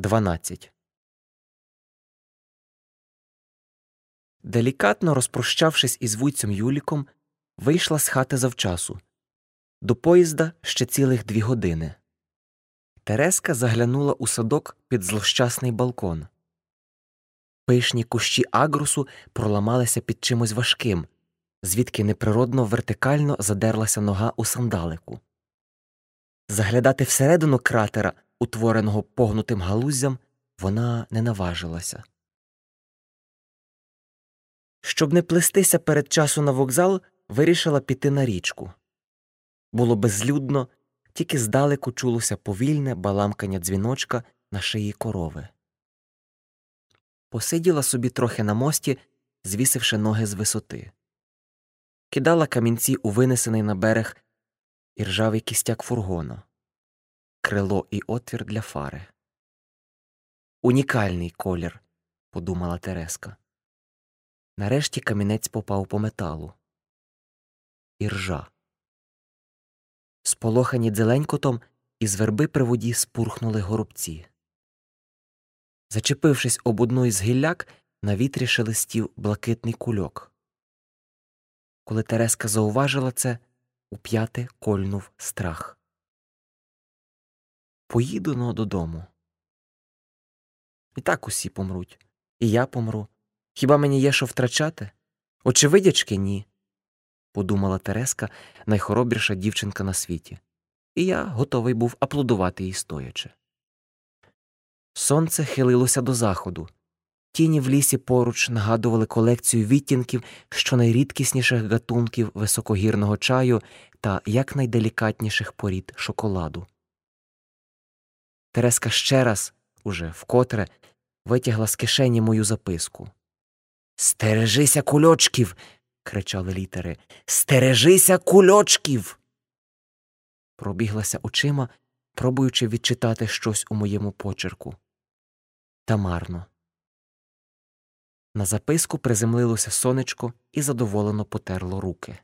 12. Делікатно розпрощавшись із вуйцем Юліком, вийшла з хати завчасу. До поїзда ще цілих дві години. Тереска заглянула у садок під злощасний балкон. Пишні кущі агрусу проламалися під чимось важким, звідки неприродно вертикально задерлася нога у сандалику. Заглядати всередину кратера, утвореного погнутим галуздям, вона не наважилася. Щоб не плестися перед часу на вокзал, вирішила піти на річку. Було безлюдно, тільки здалеку чулося повільне баламкання дзвіночка на шиї корови. Посиділа собі трохи на мості, звісивши ноги з висоти, кидала камінці у винесений на берег і ржавий кістяк фургона, крило і отвір для фари. Унікальний колір, подумала Тереска. Нарешті камінець попав по металу. Іржа. Сполохані дзеленькотом, із верби при воді спурхнули горобці. Зачепившись об одну із гілляк, на вітрі шелестів блакитний кульок. Коли Тереска зауважила це, у кольнув страх. Поїду но додому. І так усі помруть, і я помру. Хіба мені є що втрачати? Очевидячки, ні, подумала Тереска, найхоробріша дівчинка на світі, і я готовий був аплодувати їй стоячи. Сонце хилилося до заходу. Тіні в лісі поруч нагадували колекцію відтінків щонайрідкісніших гатунків високогірного чаю та якнайделікатніших порід шоколаду. Тереска ще раз, уже вкотре, витягла з кишені мою записку. Стережися кульочків. кричали літери. Стережися кульочків. Пробіглася очима, пробуючи відчитати щось у моєму почерку. Та марно. На записку приземлилося сонечко і задоволено потерло руки.